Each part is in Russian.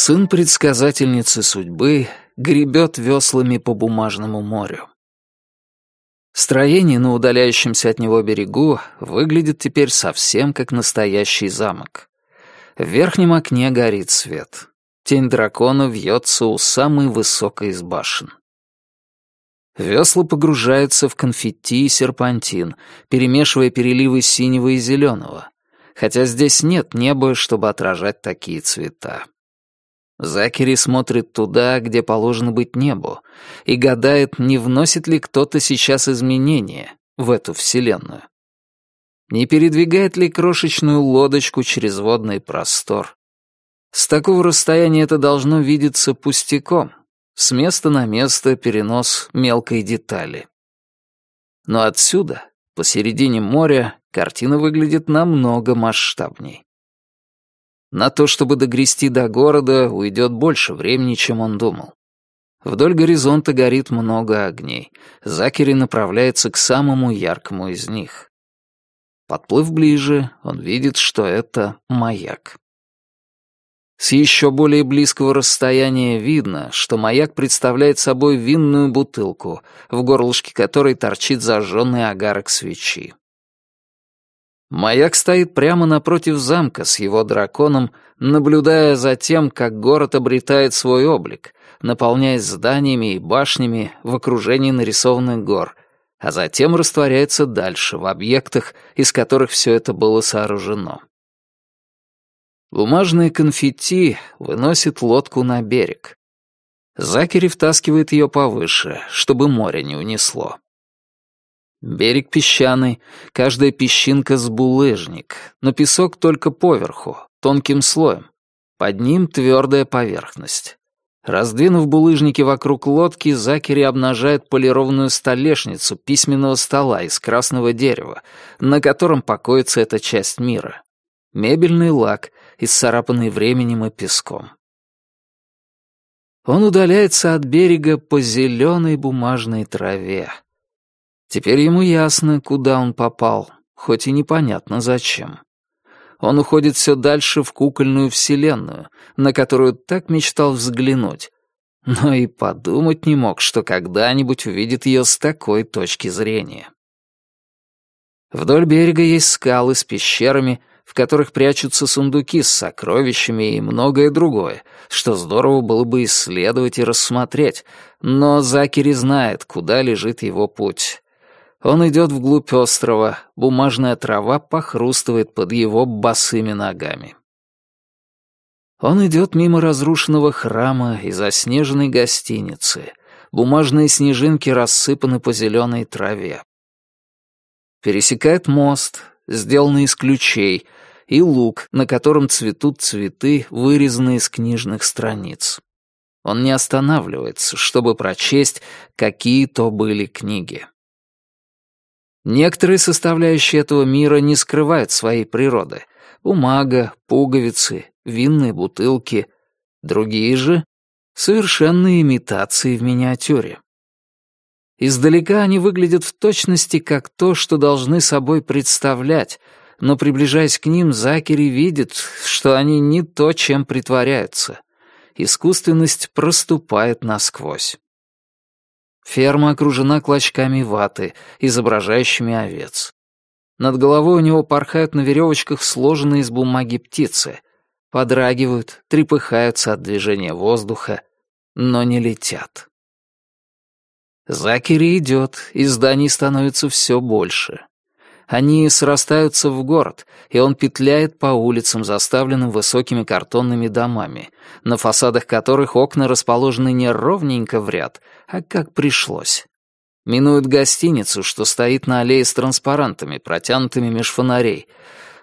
Сын предсказательницы судьбы гребет веслами по бумажному морю. Строение на удаляющемся от него берегу выглядит теперь совсем как настоящий замок. В верхнем окне горит свет. Тень дракона вьется у самой высокой из башен. Весла погружаются в конфетти и серпантин, перемешивая переливы синего и зеленого, хотя здесь нет неба, чтобы отражать такие цвета. Закери смотрит туда, где положено быть небу, и гадает, не вносит ли кто-то сейчас изменения в эту вселенную. Не передвигает ли крошечную лодочку через водный простор. С такого расстояния это должно видеться пустяком, с места на место перенос мелкой детали. Но отсюда, посередине моря, картина выглядит намного масштабней. На то, чтобы догрести до города, уйдет больше времени, чем он думал. Вдоль горизонта горит много огней. Закери направляется к самому яркому из них. Подплыв ближе, он видит, что это маяк. С еще более близкого расстояния видно, что маяк представляет собой винную бутылку, в горлышке которой торчит зажженный агарок свечи. Маяк стоит прямо напротив замка с его драконом, наблюдая за тем, как город обретает свой облик, наполняясь зданиями и башнями в окружении нарисованных гор, а затем растворяется дальше в объектах, из которых все это было сооружено. Бумажные конфетти выносит лодку на берег. Закери втаскивает ее повыше, чтобы море не унесло. Берег песчаный, каждая песчинка с булыжник, но песок только поверху, тонким слоем. Под ним твердая поверхность. Раздвинув булыжники вокруг лодки, Закери обнажает полированную столешницу письменного стола из красного дерева, на котором покоится эта часть мира. Мебельный лак, исцарапанный временем и песком. Он удаляется от берега по зеленой бумажной траве. Теперь ему ясно, куда он попал, хоть и непонятно зачем. Он уходит все дальше в кукольную вселенную, на которую так мечтал взглянуть, но и подумать не мог, что когда-нибудь увидит ее с такой точки зрения. Вдоль берега есть скалы с пещерами, в которых прячутся сундуки с сокровищами и многое другое, что здорово было бы исследовать и рассмотреть, но Закери знает, куда лежит его путь. Он идет вглубь острова, бумажная трава похрустывает под его босыми ногами. Он идет мимо разрушенного храма и заснеженной гостиницы. Бумажные снежинки рассыпаны по зеленой траве. Пересекает мост, сделанный из ключей, и луг, на котором цветут цветы, вырезанные из книжных страниц. Он не останавливается, чтобы прочесть, какие то были книги. Некоторые составляющие этого мира не скрывают своей природы. Бумага, пуговицы, винные бутылки. Другие же — совершенные имитации в миниатюре. Издалека они выглядят в точности как то, что должны собой представлять, но, приближаясь к ним, Закери видит, что они не то, чем притворяются. Искусственность проступает насквозь. Ферма окружена клочками ваты, изображающими овец. Над головой у него порхают на веревочках сложенные из бумаги птицы. Подрагивают, трепыхаются от движения воздуха, но не летят. Закери идет, и зданий становится все больше. Они срастаются в город, и он петляет по улицам, заставленным высокими картонными домами, на фасадах которых окна расположены не ровненько в ряд, а как пришлось. Минует гостиницу, что стоит на аллее с транспарантами, протянутыми меж фонарей,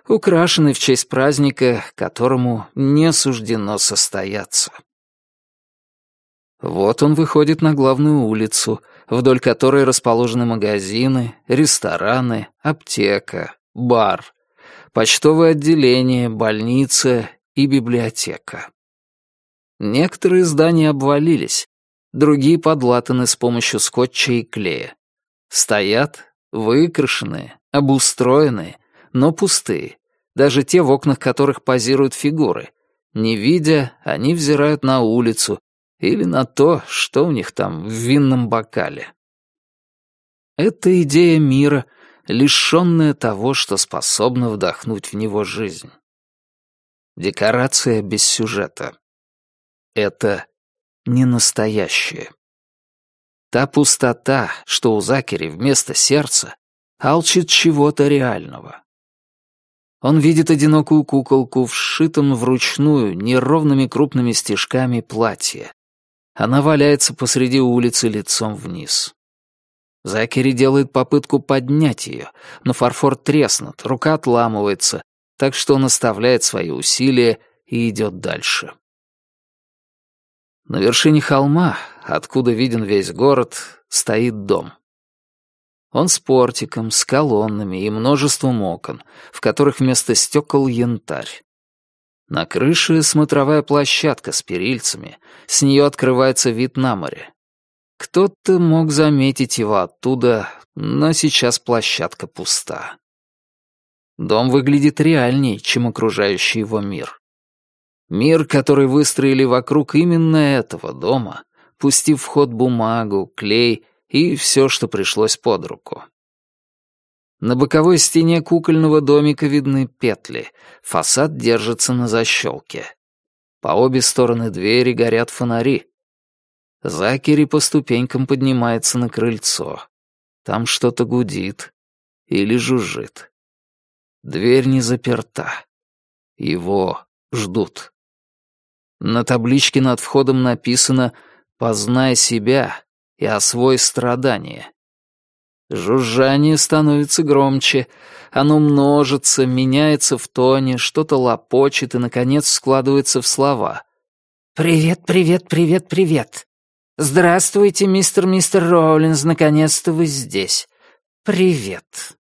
украшенный в честь праздника, которому не суждено состояться. Вот он выходит на главную улицу — вдоль которой расположены магазины, рестораны, аптека, бар, почтовое отделение, больница и библиотека. Некоторые здания обвалились, другие подлатаны с помощью скотча и клея. Стоят, выкрашенные, обустроенные, но пустые, даже те, в окнах которых позируют фигуры. Не видя, они взирают на улицу или на то, что у них там в винном бокале. Это идея мира, лишенная того, что способно вдохнуть в него жизнь. Декорация без сюжета. Это не настоящее. Та пустота, что у Закери вместо сердца, алчит чего-то реального. Он видит одинокую куколку, вшитом вручную, неровными крупными стежками платье. Она валяется посреди улицы лицом вниз. Закери делает попытку поднять ее, но фарфор треснут, рука отламывается, так что он оставляет свои усилия и идет дальше. На вершине холма, откуда виден весь город, стоит дом. Он с портиком, с колоннами и множеством окон, в которых вместо стекол янтарь. На крыше смотровая площадка с перильцами, с нее открывается вид на море. Кто-то мог заметить его оттуда, но сейчас площадка пуста. Дом выглядит реальней, чем окружающий его мир. Мир, который выстроили вокруг именно этого дома, пустив в ход бумагу, клей и все, что пришлось под руку. На боковой стене кукольного домика видны петли, фасад держится на защелке. По обе стороны двери горят фонари. Закери по ступенькам поднимается на крыльцо. Там что-то гудит или жужжит. Дверь не заперта. Его ждут. На табличке над входом написано «Познай себя и освой страдания». Жужжание становится громче, оно множится, меняется в тоне, что-то лопочет и, наконец, складывается в слова. «Привет, привет, привет, привет! «Здравствуйте, мистер-мистер Роулинс, наконец-то вы здесь. Привет».